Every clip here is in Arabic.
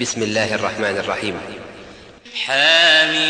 بسم الله الرحمن الرحيم. حاميم.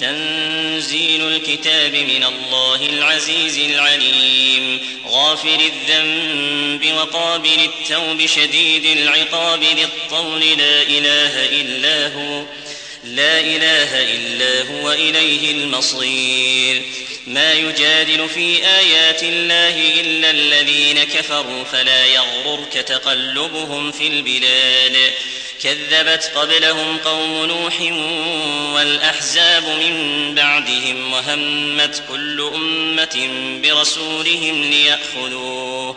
تنزيل الكتاب من الله العزيز العليم. غافر الذنب وقابل التوب شديد العقاب ذي الطول. لا إله إلا هو لا إله إلا هو إليه المصير. ما يجادل في آيات الله إلا الذين كفروا فلا يغررك تقلبهم في البلاد. كذبت قبلهم قوم نوح والأحزاب من بعدهم وهمت كل أمة برسولهم ليأخذوه.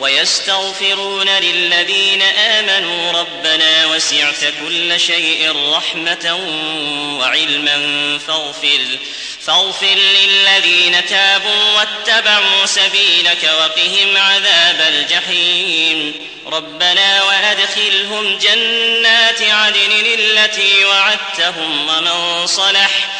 ويستغفرون للذين آمنوا ربنا وسعت كل شيء رحمة وعلما فاغفر فاغفر للذين تابوا واتبعوا سبيلك وقهم عذاب الجحيم ربنا وأدخلهم جنات عدن التي وعدتهم ومن صلح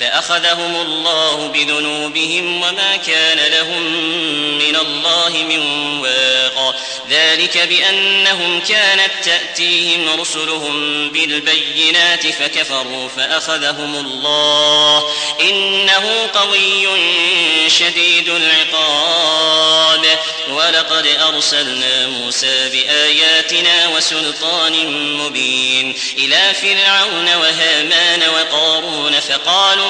فأخذهم الله بذنوبهم وما كان لهم من الله من واق. ذلك بأنهم كانت تأتيهم رسلهم بالبينات فكفروا فأخذهم الله. إنه قوي شديد العقاب. ولقد أرسلنا موسى بآياتنا وسلطان مبين إلى فرعون وهامان وقارون فقالوا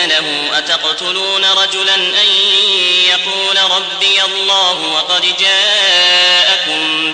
أتقتلون رجلا أن يقول ربي الله وقد جاءكم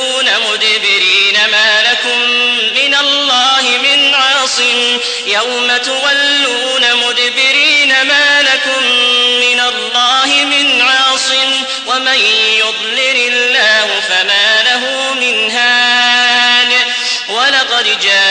عاصم يوم تولون مدبرين ما لكم من الله من عاصم. ومن يضلل الله فما له من هاد. ولقد جاءكم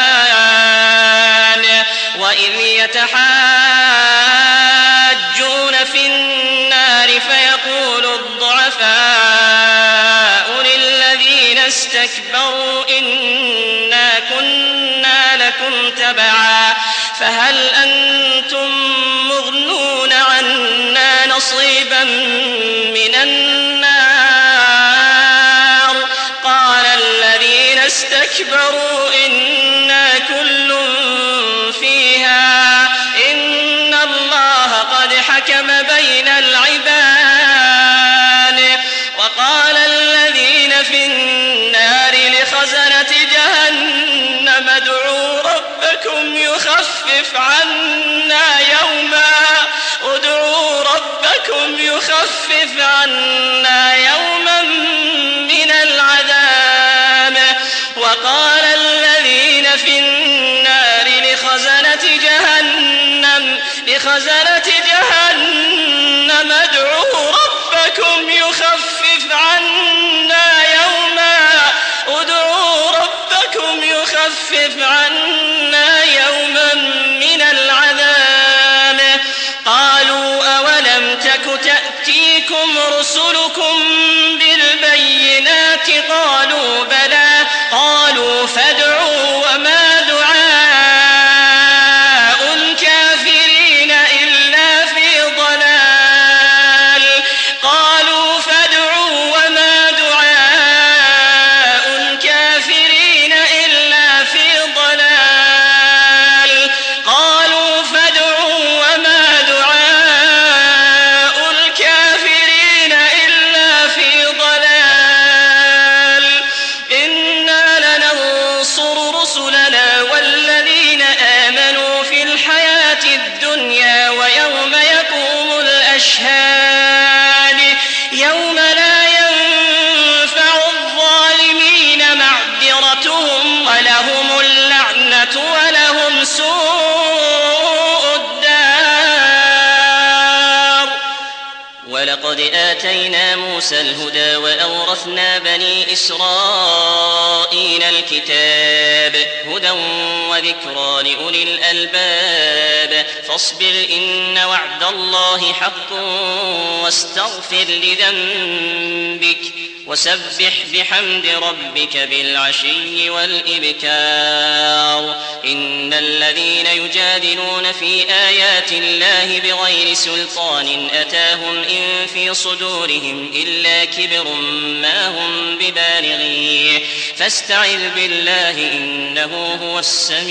وإذ يتحاجون في النار فيقول الضعفاء للذين استكبروا إنا كنا لكم تبعا فهل يخفف عنا يوما من العذاب. وقال الذين في النار لخزنة جهنم لخزنة جهنم ادعوا ربكم يخفف عنا يوما. ادعوا ربكم يخفف عنا آتينا موسى الهدى وأورثنا بني إسرائيل الكتاب هدى وذكرى لأولي الألباب. فاصبر إن وعد الله حق واستغفر لذنبك وسبح بحمد ربك بالعشي والإبكار. إن الذين يجادلون في آيات الله بغير سلطان أتاهم إن في صدورهم إلا كبر ما هم ببالغيه. فاستعذ بالله إنه هو السميع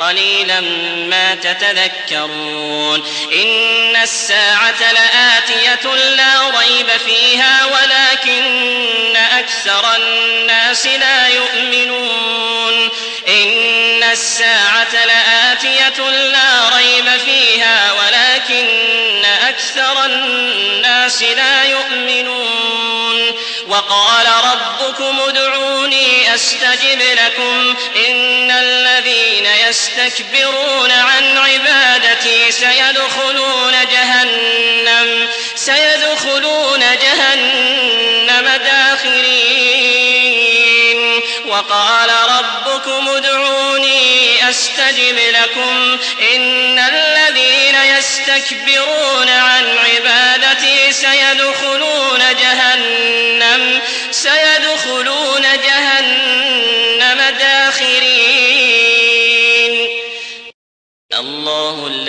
قليلا ما تتذكرون. إن الساعة لآتية لا ريب فيها ولكن أكثر الناس لا يؤمنون. إن الساعة لآتية لا ريب فيها ولكن أكثر الناس لا يؤمنون. وقال ربكم ادعوني أستجب لكم إن الذين يستكبرون عن عبادتي سيدخلون جهنم سيدخلون جهنم داخرين. وقال ربكم ادعوني أستجب لكم إن الذين يستكبرون عن عبادتي ولا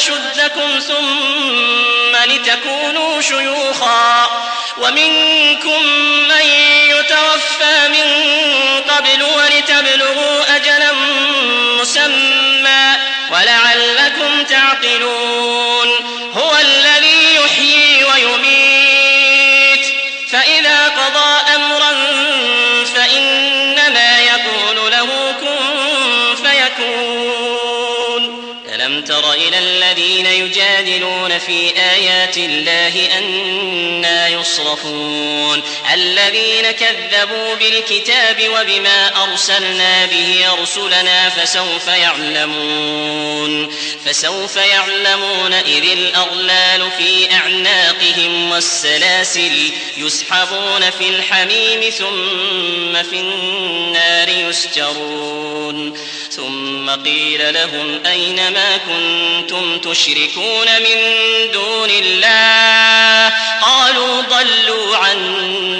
أشدكم ثم لتكونوا شيوخا ومنكم من يتوفى من الله أنا يصرفون الذين كذبوا بالكتاب وبما أرسلنا به رسلنا فسوف يعلمون فسوف يعلمون إذ الأغلال في أعناقهم والسلاسل يسحبون في الحميم ثم في النار يسجرون. ثم قيل لهم أين ما كنتم تشركون من دون الله؟ قالوا ضلوا عنا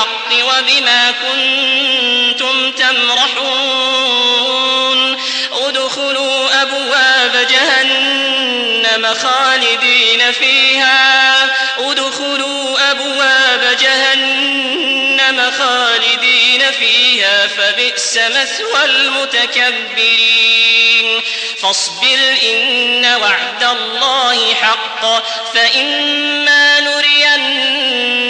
بغير الحق وبما كنتم تمرحون. ادخلوا أبواب جهنم خالدين فيها. ادخلوا أبواب جهنم خالدين فيها. فبئس مثوى المتكبرين. فاصبر إن وعد الله حق. فإما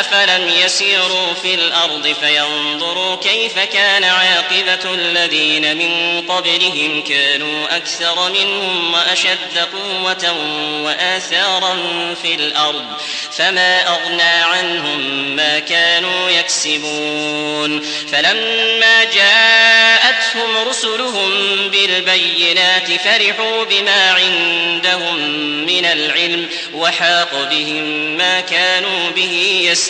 أفلم يسيروا في الأرض فينظروا كيف كان عاقبة الذين من قبلهم كانوا أكثر منهم وأشد قوة وآثارا في الأرض فما أغنى عنهم ما كانوا يكسبون فلما جاءتهم رسلهم بالبينات فرحوا بما عندهم من العلم وحاق بهم ما كانوا به يستهزئون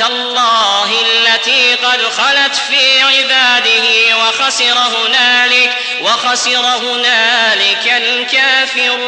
الله التي قد خلت في عباده وخسر هنالك وخسر هنالك الكافرون.